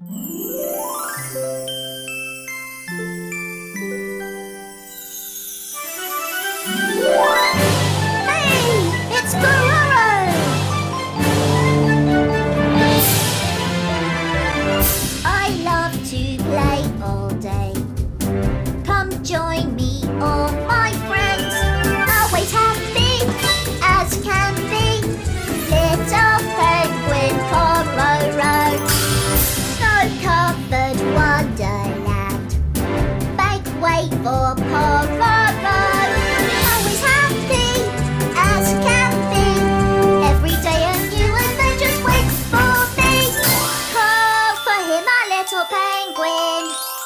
Música For Pororo. Always happy as can be. Every day a new adventure's wait for me. Call for him, my little penguin.